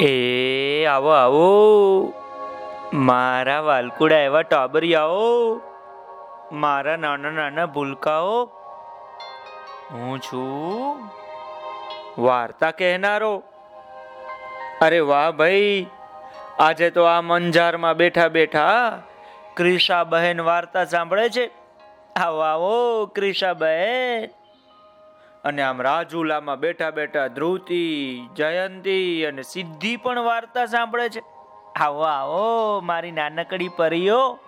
એ, આવો આવો. મારા વાલકુડા એવા ટાબરિયાઓ. મારા નાના નાના ભૂલકાઓ. હું છું વાર્તા કહેનારો. અરે વાહ ભાઈ, આજે તો આ મંજારમાં બેઠા બેઠા ક્રિશા બહેન વાર્તા સાંભળે છે. આવો આવો ક્રિશા બહેન અને આમ રાજુલામાં બેઠા બેઠા ધ્રુતિ જયંતી અને સિદ્ધિ પણ વાર્તા સાંભળે છે. આવો આવો, મારી નાનકડી પરીઓ.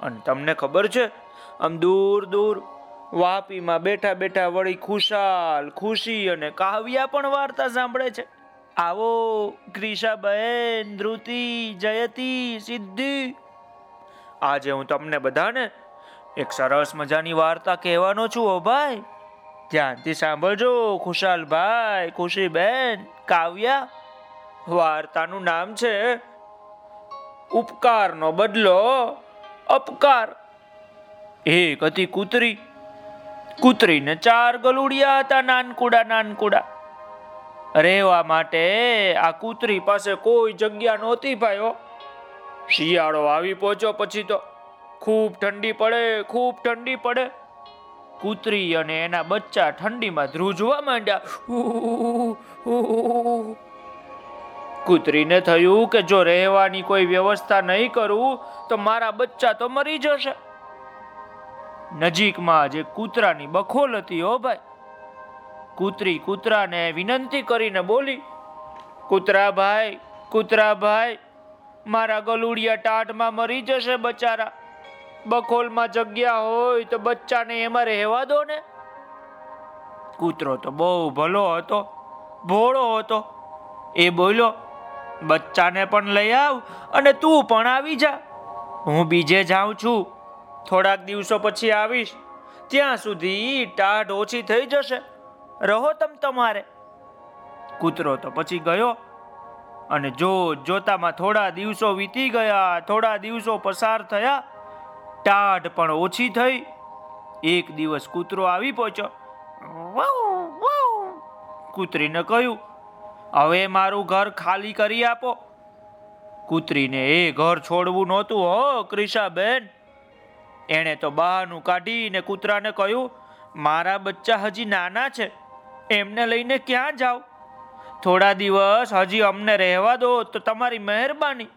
અને તમને ખબર છે, આમ દૂર દૂર વાપીમાં બેઠા બેઠા વળી ખુશાલ, ખુશી અને કાવ્યા પણ વાર્તા સાંભળે છે. આવો ક્રિશાબહેન ધ્રુતિ જયતી, સિદ્ધિ. આજે હું તમને બધાને એક સરસ મજાની વાર્તા કહેવાનો છું, ઓ ભાઈ. ધ્યાનથી સાંભળજો ખુશાલભાઈ ખુશીબેન, કાવ્યા. વાર્તાનું નામ છે, ઉપકારનો બદલો, અપકાર. એક હતી કૂતરી. કૂતરીને ચાર ગલુડિયા હતા, નાનકુડા નાનકુડા. રહેવા માટે આ કૂતરી પાસે કોઈ જગ્યા નહોતી ભાઈઓ શિયાળો આવી પહોંચ્યો પછી તો ખૂબ ઠંડી પડે, ખૂબ ઠંડી પડે. કૂતરી અને એના બચ્ચા ઠંડીમાં ધ્રુજવા માંડ્યા. કૂતરીને થયું કે જો રહેવાની કોઈ વ્યવસ્થા નહીં કરું, તો મારા બચ્ચા તો મરી જશે. નજીકમાં જે કૂતરાની બખોલ હતી હો ભાઈ. કૂતરી કૂતરાને વિનંતી કરીને બોલી, કૂતરા ભાઈ કૂતરા ભાઈ, મારા ગલુડિયા ટાટમાં મરી જશે બચારા. બખોલમાં જગ્યા હોય તો બચ્ચાને એમાં રહેવા દો ને. કૂતરો તો બહુ ભલો હતો, ભોળો હતો. એ બોલ્યો, બચ્ચાને પણ લઈ આવ અને તું પણ આવી જા. હું બીજે જાઉં છું. થોડાક દિવસો પછી આવીશ. ત્યાં સુધી ટાઢ ઓછી થઈ જશે. રહો તમ તમારે. કૂતરો તો પછી ગયો અને જો જોતામાં થોડા દિવસો વીતી ગયા, થોડા દિવસો પસાર થયા ટાઢ પણ ઓછી થઈ. એક દિવસ કૂતરો આવી પહોંચ્યો. કૂતરીને કહ્યું, હવે મારું ઘર ખાલી કરી આપો. કૂતરીને એ ઘર છોડવું નહોતું હો, ક્રિશાબેન. એણે તો બહારનું કાઢીને કૂતરાને કહ્યું, મારા બચ્ચા હજી નાના છે, એમને લઈને ક્યાં જાઓ થોડા દિવસ હજી અમને રહેવા દો, તો તમારી મહેરબાની.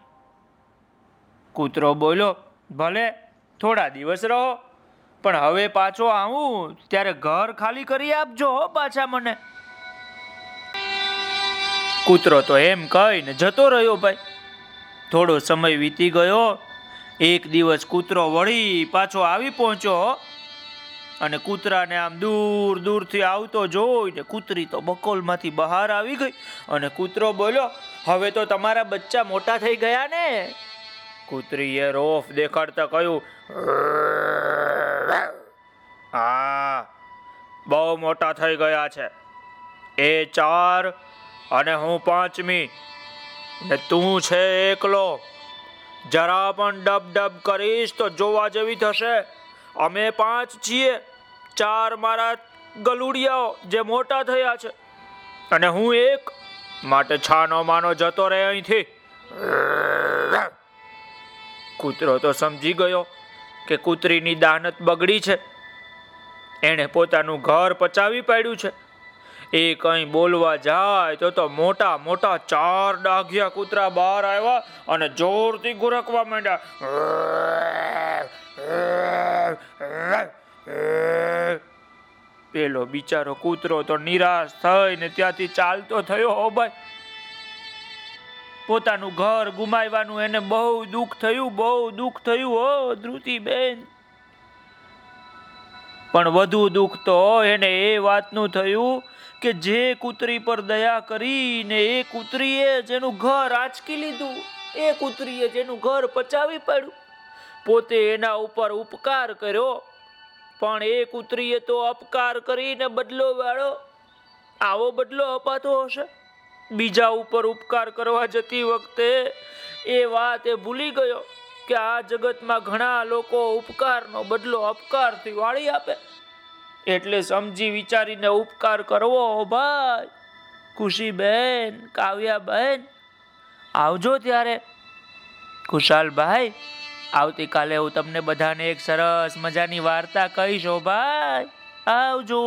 કૂતરો બોલ્યો, ભલે થોડા દિવસ રહો, પણ હવે પાછો આવું, ત્યારે ઘર ખાલી કરી આપજો પાછા મને. કૂતરો તો એમ કહીને જતો રહ્યો ભાઈ. થોડો સમય વીતી ગયો, એક દિવસ કૂતરો વળી પાછો આવી પહોંચ્યો અને કૂતરાને આમ દૂર દૂરથી આવતો જોઈને કૂતરી તો બકોલમાંથી બહાર આવી ગઈ. અને કૂતરો બોલ્યો, હવે તો તમારા બચ્ચા મોટા થઈ ગયા ને. કૂતરીએ રોફ દેખાડતા કહ્યું, હા, બહુ મોટા થઈ ગયા છે. એ ચાર અને હું પાંચમી. ને તું છે એકલો. જરા પણ ડબ ડબ કરીશ તો જોવા જેવી થશે. અમે પાંચ છીએ. ચાર મારા ગલુડિયાઓ જે મોટા થયા છે. અને હું એક. માટે છાનો માનો જતો રહે અહીંથી. કૂતરો તો સમજી ગયો કે કૂતરીની દાનત બગડી છે. એણે પોતાનું ઘર પચાવી પાડ્યું છે. એ કંઈ બોલવા જાય તો તો મોટા મોટા ચાર ડાઘિયા કૂતરા બહાર આવ્યા અને જોરથી ગુરકવા માંડ્યા. પેલો બિચારો કૂતરો તો નિરાશ થઈને ત્યાંથી ચાલતો થયો હો ભાઈ પોતાનું ઘર ગુમાવવાનું એને બહુ દુઃખ થયું, બહુ દુઃખ થયું, હો ધ્રુતિ બેન પણ વધુ દુઃખ તો એને એ વાતનું થયું કે જે કૂતરી પર દયા કરીને એ કૂતરીએ જેનું ઘર આંચકી લીધું, એ કૂતરીએ જેનું ઘર પચાવી પાડ્યું. પોતે એના ઉપર ઉપકાર કર્યો, પણ એ કૂતરીએ તો અપકાર કરીને બદલો વાળો. આવો બદલો અપાતો હશે. બીજા ઉપર ઉપકાર કરવા જતી વખતે એ વાત એ ભૂલી ગયો કે આ જગતમાં ઘણા લોકો ઉપકારનો બદલો અપકારથી વાળી આપે. એટલે સમજી વિચારીને ઉપકાર કરવો ભાઈ ખુશીબેન કાવ્યાબેન, આવજો ત્યારે. ખુશાલભાઈ આવતીકાલે હું તમને બધાને એક સરસ મજાની વાર્તા કહીશો ભાઈ, આવજો.